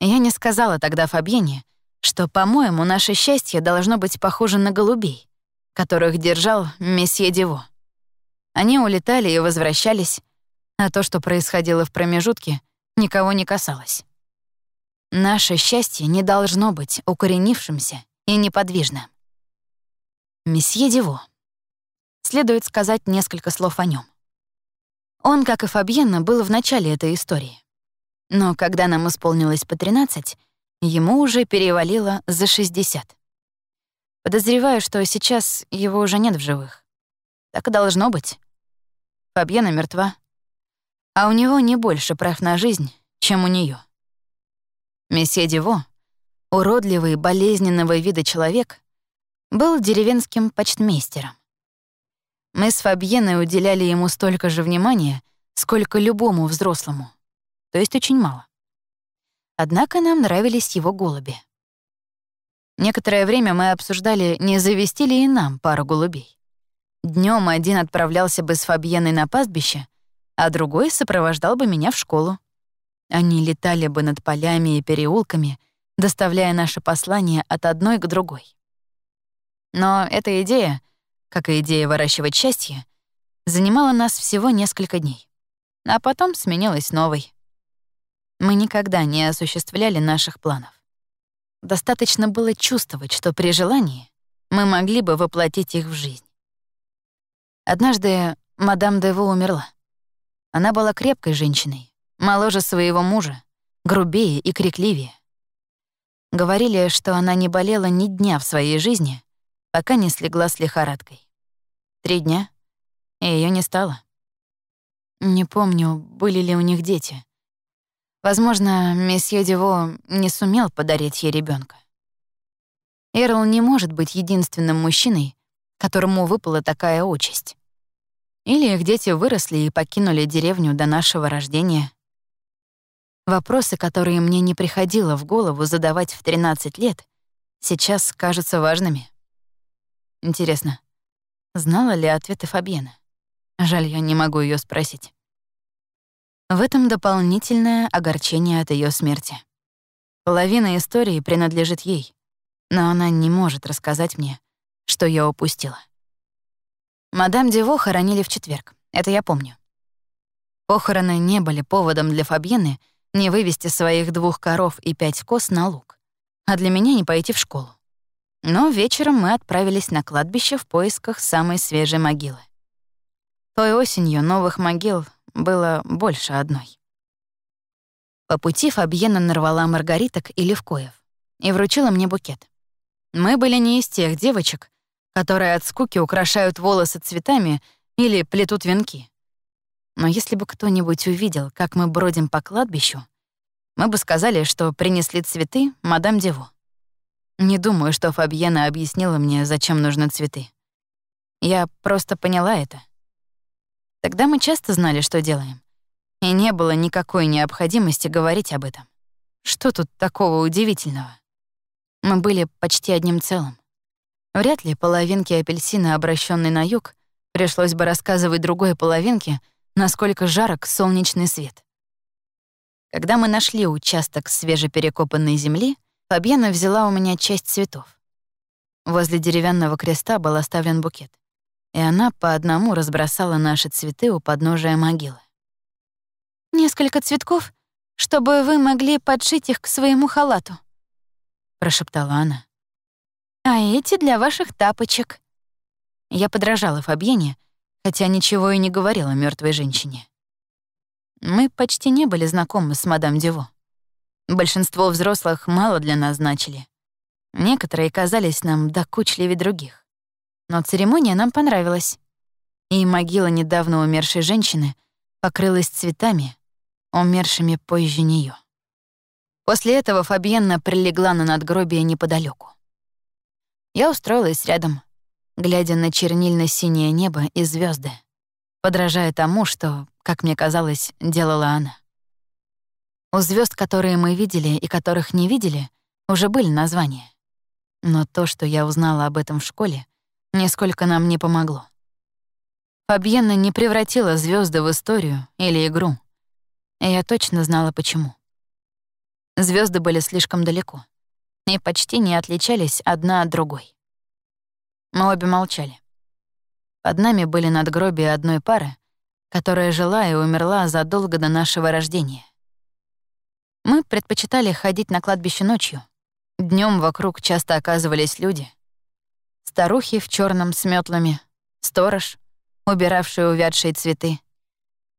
Я не сказала тогда Фабьене, что, по-моему, наше счастье должно быть похоже на голубей, которых держал месье Диво. Они улетали и возвращались, а то, что происходило в промежутке, никого не касалось. Наше счастье не должно быть укоренившимся и неподвижным. Месье Диво. Следует сказать несколько слов о нем. Он, как и Фабьена, был в начале этой истории. Но когда нам исполнилось по 13, ему уже перевалило за 60. Подозреваю, что сейчас его уже нет в живых. Так и должно быть. Фабьена мертва. А у него не больше прав на жизнь, чем у нее. Месье Диво, уродливый, болезненного вида человек, был деревенским почтмейстером. Мы с Фабьеной уделяли ему столько же внимания, сколько любому взрослому, то есть очень мало. Однако нам нравились его голуби. Некоторое время мы обсуждали, не завести ли и нам пару голубей. Днем один отправлялся бы с Фабьеной на пастбище, а другой сопровождал бы меня в школу. Они летали бы над полями и переулками, доставляя наше послание от одной к другой. Но эта идея, как и идея выращивать счастье, занимала нас всего несколько дней, а потом сменилась новой. Мы никогда не осуществляли наших планов. Достаточно было чувствовать, что при желании мы могли бы воплотить их в жизнь. Однажды мадам Дево умерла. Она была крепкой женщиной, моложе своего мужа, грубее и крикливее. Говорили, что она не болела ни дня в своей жизни, пока не слегла с лихорадкой. Три дня, и ее не стало. Не помню, были ли у них дети. Возможно, месье Диво не сумел подарить ей ребенка. Эрл не может быть единственным мужчиной, которому выпала такая участь. Или их дети выросли и покинули деревню до нашего рождения. Вопросы, которые мне не приходило в голову задавать в 13 лет, сейчас кажутся важными. Интересно, знала ли ответы Фабьена? Жаль, я не могу ее спросить. В этом дополнительное огорчение от ее смерти. Половина истории принадлежит ей, но она не может рассказать мне, что я упустила. Мадам Диво хоронили в четверг, это я помню. Похороны не были поводом для Фабьены не вывести своих двух коров и пять коз на луг, а для меня не пойти в школу. Но вечером мы отправились на кладбище в поисках самой свежей могилы. Той осенью новых могил было больше одной. По пути Фабьена нарвала маргариток и левкоев и вручила мне букет. Мы были не из тех девочек, которые от скуки украшают волосы цветами или плетут венки. Но если бы кто-нибудь увидел, как мы бродим по кладбищу, мы бы сказали, что принесли цветы мадам Дево. Не думаю, что Фабьена объяснила мне, зачем нужны цветы. Я просто поняла это. Тогда мы часто знали, что делаем. И не было никакой необходимости говорить об этом. Что тут такого удивительного? Мы были почти одним целым. Вряд ли половинке апельсина, обращенной на юг, пришлось бы рассказывать другой половинке, насколько жарок солнечный свет. Когда мы нашли участок свежеперекопанной земли, Фабьена взяла у меня часть цветов. Возле деревянного креста был оставлен букет, и она по одному разбросала наши цветы у подножия могилы. «Несколько цветков, чтобы вы могли подшить их к своему халату», — прошептала она а эти для ваших тапочек». Я подражала Фабьене, хотя ничего и не говорила мертвой женщине. Мы почти не были знакомы с мадам Дево. Большинство взрослых мало для нас значили. Некоторые казались нам докучливее других. Но церемония нам понравилась. И могила недавно умершей женщины покрылась цветами, умершими позже нее. После этого Фабьенна прилегла на надгробие неподалеку. Я устроилась рядом, глядя на чернильно-синее небо и звезды, подражая тому, что, как мне казалось, делала она. У звезд, которые мы видели и которых не видели, уже были названия. Но то, что я узнала об этом в школе, нисколько нам не помогло. Фабьена не превратила звезды в историю или игру, и я точно знала, почему. Звезды были слишком далеко и почти не отличались одна от другой. Мы обе молчали. Под нами были надгробия одной пары, которая жила и умерла задолго до нашего рождения. Мы предпочитали ходить на кладбище ночью. Днем вокруг часто оказывались люди. Старухи в черном с метлами, сторож, убиравший увядшие цветы.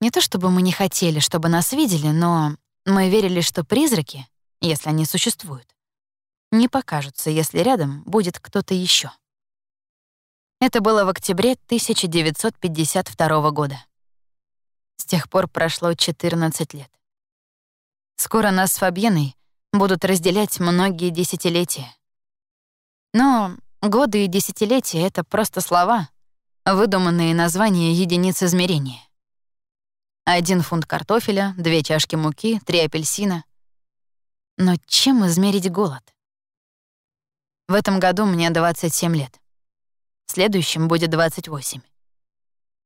Не то чтобы мы не хотели, чтобы нас видели, но мы верили, что призраки, если они существуют, не покажутся, если рядом будет кто-то еще. Это было в октябре 1952 года. С тех пор прошло 14 лет. Скоро нас с Фабьеной будут разделять многие десятилетия. Но годы и десятилетия — это просто слова, выдуманные названия единиц измерения. Один фунт картофеля, две чашки муки, три апельсина. Но чем измерить голод? В этом году мне 27 лет. В следующем будет 28.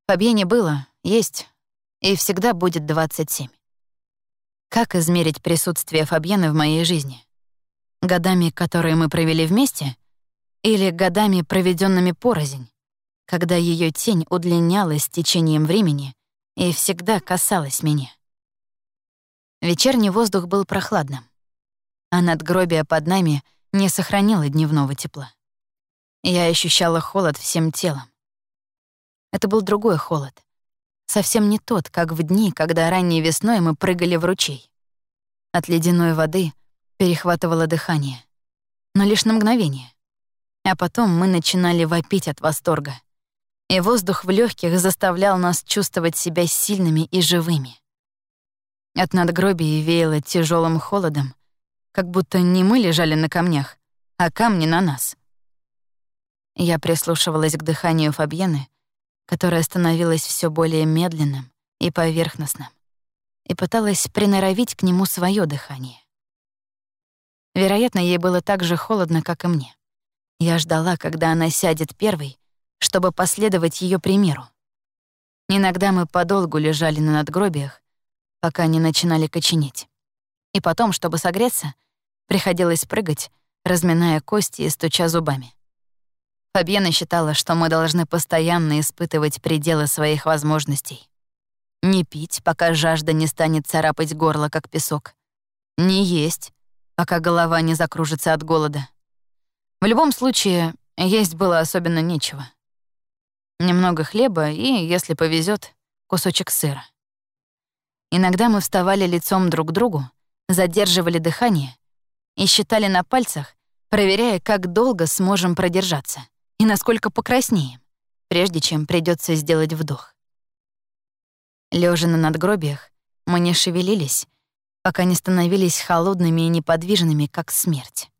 Фабьене было, есть и всегда будет 27. Как измерить присутствие Фабьены в моей жизни? Годами, которые мы провели вместе, или годами, проведенными порознь, когда ее тень удлинялась с течением времени и всегда касалась меня? Вечерний воздух был прохладным, а надгробие под нами не сохранило дневного тепла. Я ощущала холод всем телом. Это был другой холод, Совсем не тот, как в дни, когда ранней весной мы прыгали в ручей. От ледяной воды перехватывало дыхание. Но лишь на мгновение. А потом мы начинали вопить от восторга. И воздух в легких заставлял нас чувствовать себя сильными и живыми. От надгробия веяло тяжелым холодом, как будто не мы лежали на камнях, а камни на нас. Я прислушивалась к дыханию Фабьены, которое становилось все более медленным и поверхностным, и пыталась приноровить к нему свое дыхание. Вероятно, ей было так же холодно, как и мне. Я ждала, когда она сядет первой, чтобы последовать ее примеру. Иногда мы подолгу лежали на надгробиях, пока не начинали коченеть. И потом, чтобы согреться, приходилось прыгать, разминая кости и стуча зубами. Фабьена считала, что мы должны постоянно испытывать пределы своих возможностей. Не пить, пока жажда не станет царапать горло, как песок. Не есть, пока голова не закружится от голода. В любом случае, есть было особенно нечего. Немного хлеба и, если повезет, кусочек сыра. Иногда мы вставали лицом друг к другу, задерживали дыхание и считали на пальцах, проверяя, как долго сможем продержаться и насколько покраснеем, прежде чем придется сделать вдох. Лежа на надгробиях, мы не шевелились, пока не становились холодными и неподвижными, как смерть.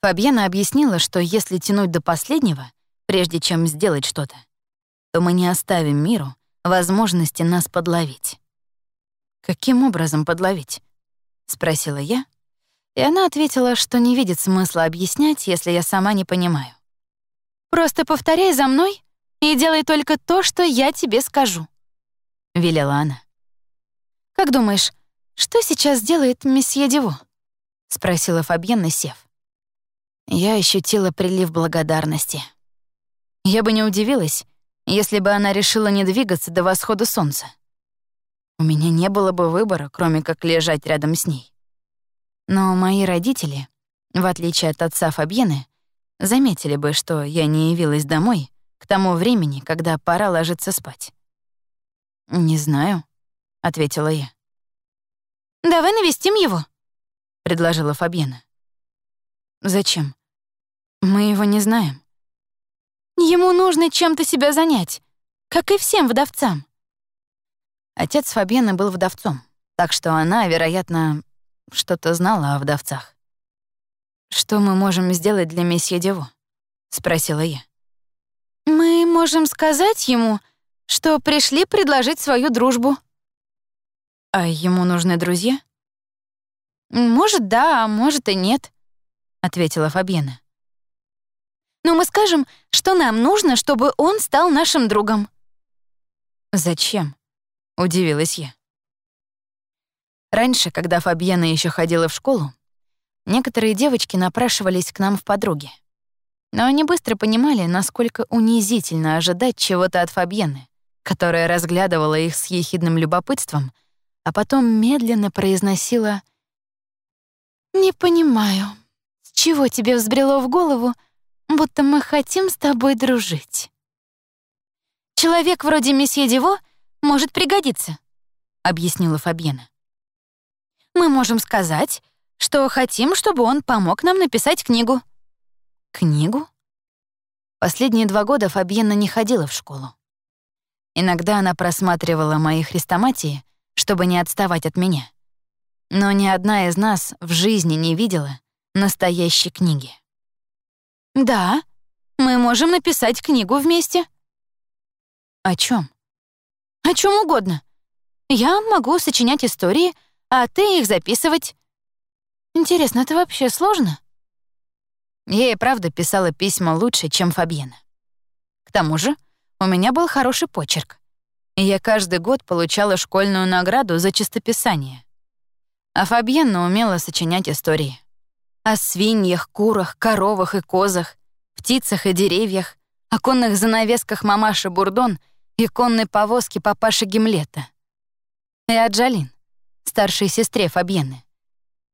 Фабьена объяснила, что если тянуть до последнего, прежде чем сделать что-то, то мы не оставим миру возможности нас подловить. «Каким образом подловить?» — спросила я, и она ответила, что не видит смысла объяснять, если я сама не понимаю. Просто повторяй за мной и делай только то, что я тебе скажу», — велела она. «Как думаешь, что сейчас делает месье Диво?» — спросила Фабьенна, сев. Я ощутила прилив благодарности. Я бы не удивилась, если бы она решила не двигаться до восхода солнца. У меня не было бы выбора, кроме как лежать рядом с ней. Но мои родители, в отличие от отца Фабьены, заметили бы, что я не явилась домой к тому времени, когда пора ложиться спать. «Не знаю», — ответила я. «Давай навестим его», — предложила Фабьена. «Зачем? Мы его не знаем». «Ему нужно чем-то себя занять, как и всем вдовцам». Отец Фабьены был вдовцом, так что она, вероятно, что-то знала о вдовцах. «Что мы можем сделать для месье Дево?» — спросила я. «Мы можем сказать ему, что пришли предложить свою дружбу». «А ему нужны друзья?» «Может, да, а может и нет», — ответила Фабьена. «Но мы скажем, что нам нужно, чтобы он стал нашим другом». «Зачем?» — удивилась я. Раньше, когда Фабьена еще ходила в школу, некоторые девочки напрашивались к нам в подруги. Но они быстро понимали, насколько унизительно ожидать чего-то от Фабьены, которая разглядывала их с ехидным любопытством, а потом медленно произносила «Не понимаю, с чего тебе взбрело в голову, будто мы хотим с тобой дружить?» «Человек вроде месье Диво может пригодиться», — объяснила Фабьена. «Мы можем сказать, что хотим, чтобы он помог нам написать книгу». «Книгу?» Последние два года Фабьена не ходила в школу. Иногда она просматривала мои хрестоматии, чтобы не отставать от меня. Но ни одна из нас в жизни не видела настоящей книги. «Да, мы можем написать книгу вместе», о чем? О чем угодно. Я могу сочинять истории, а ты их записывать. Интересно, это вообще сложно? Я и правда писала письма лучше, чем Фабьена. К тому же у меня был хороший почерк. И я каждый год получала школьную награду за чистописание. А Фабьена умела сочинять истории. О свиньях, курах, коровах и козах, птицах и деревьях, оконных занавесках мамаши Бурдон и конной повозки папаши Гимлета. И Аджалин, старшей сестре Фабьены,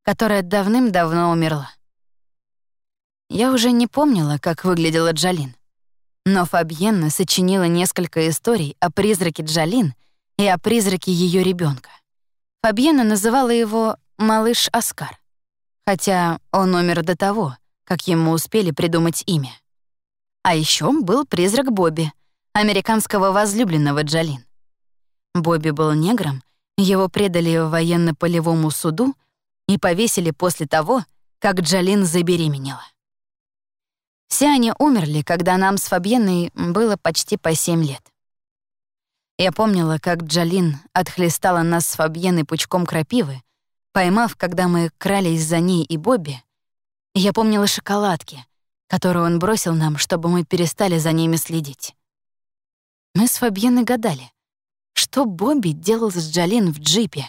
которая давным-давно умерла. Я уже не помнила, как выглядела Джалин. Но Фабьенна сочинила несколько историй о призраке Джалин и о призраке ее ребенка. Фабьена называла его «малыш Оскар», хотя он умер до того, как ему успели придумать имя. А еще был призрак Бобби — американского возлюбленного Джалин. Бобби был негром, его предали военно-полевому суду и повесили после того, как Джалин забеременела. Все они умерли, когда нам с Фабьеной было почти по семь лет. Я помнила, как Джалин отхлестала нас с Фабьеной пучком крапивы, поймав, когда мы крались за ней и Бобби. Я помнила шоколадки, которые он бросил нам, чтобы мы перестали за ними следить. Мы с Фабьеной гадали, что Бобби делал с Джалин в джипе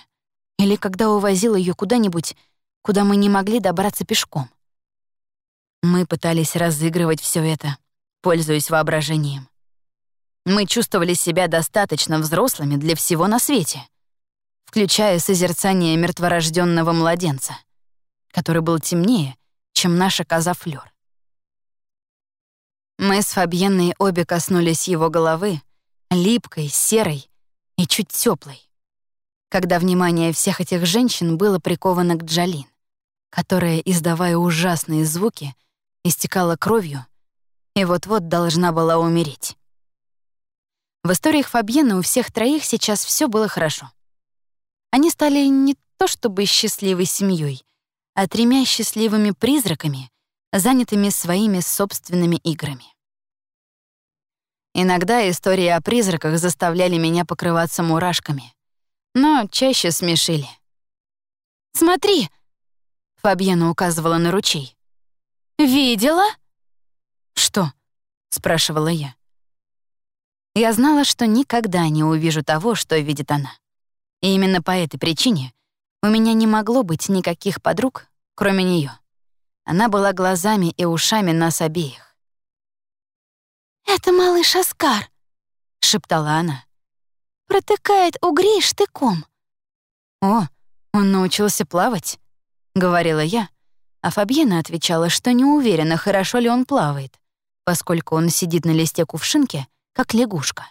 или когда увозил ее куда-нибудь, куда мы не могли добраться пешком. Мы пытались разыгрывать все это, пользуясь воображением. Мы чувствовали себя достаточно взрослыми для всего на свете, включая созерцание мертворожденного младенца, который был темнее, чем наша коза Флёр. Мы с Фабьенной обе коснулись его головы, липкой, серой и чуть теплой. Когда внимание всех этих женщин было приковано к Джалин, которая, издавая ужасные звуки, истекала кровью и вот-вот должна была умереть. В историях Фабьена у всех троих сейчас все было хорошо. Они стали не то чтобы счастливой семьей, а тремя счастливыми призраками, занятыми своими собственными играми. Иногда истории о призраках заставляли меня покрываться мурашками, но чаще смешили. «Смотри!» — Фабьена указывала на ручей. «Видела?» «Что?» — спрашивала я. Я знала, что никогда не увижу того, что видит она. И именно по этой причине у меня не могло быть никаких подруг, кроме нее. Она была глазами и ушами нас обеих. «Это малыш Оскар», — шептала она. «Протыкает угри штыком». «О, он научился плавать», — говорила я, а Фабьена отвечала, что не уверена, хорошо ли он плавает, поскольку он сидит на листе кувшинки, как лягушка.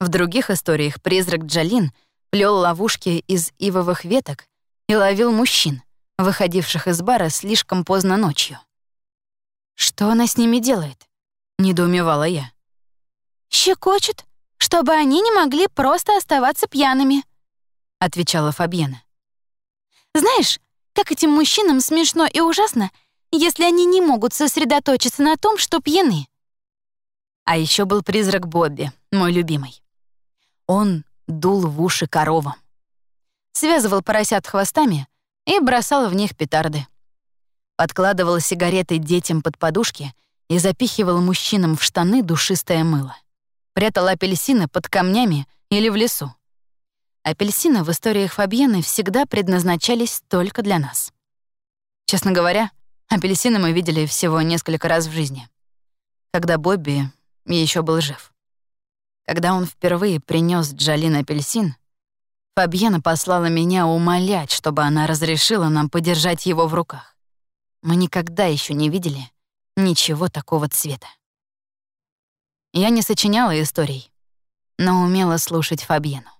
В других историях призрак Джалин плел ловушки из ивовых веток и ловил мужчин, выходивших из бара слишком поздно ночью. Что она с ними делает? недоумевала я. «Щекочет, чтобы они не могли просто оставаться пьяными», — отвечала Фабьена. «Знаешь, как этим мужчинам смешно и ужасно, если они не могут сосредоточиться на том, что пьяны». А еще был призрак Бобби, мой любимый. Он дул в уши коровам. Связывал поросят хвостами и бросал в них петарды. Подкладывал сигареты детям под подушки — и запихивал мужчинам в штаны душистое мыло. Прятал апельсины под камнями или в лесу. Апельсины в историях Фабьены всегда предназначались только для нас. Честно говоря, апельсины мы видели всего несколько раз в жизни. Когда Бобби еще был жив. Когда он впервые принес Джалин апельсин, Фабьена послала меня умолять, чтобы она разрешила нам подержать его в руках. Мы никогда еще не видели ничего такого цвета. Я не сочиняла историй, но умела слушать Фабьену.